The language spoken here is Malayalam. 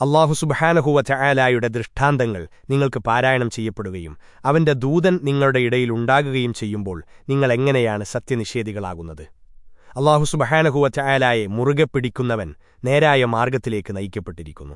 അള്ളാഹു സുബഹാനഹുവ ചായാലായുടെ ദൃഷ്ടാന്തങ്ങൾ നിങ്ങൾക്ക് പാരായണം ചെയ്യപ്പെടുകയും അവന്റെ ദൂതൻ നിങ്ങളുടെ ഇടയിൽ ഉണ്ടാകുകയും ചെയ്യുമ്പോൾ നിങ്ങളെങ്ങനെയാണ് സത്യനിഷേധികളാകുന്നത്? അള്ളാഹു സുബഹാനഹുവ ചായാലായെ മുറുകെ പിടിക്കുന്നവൻ നേരായ മാർഗത്തിലേക്ക് നയിക്കപ്പെട്ടിരിക്കുന്നു.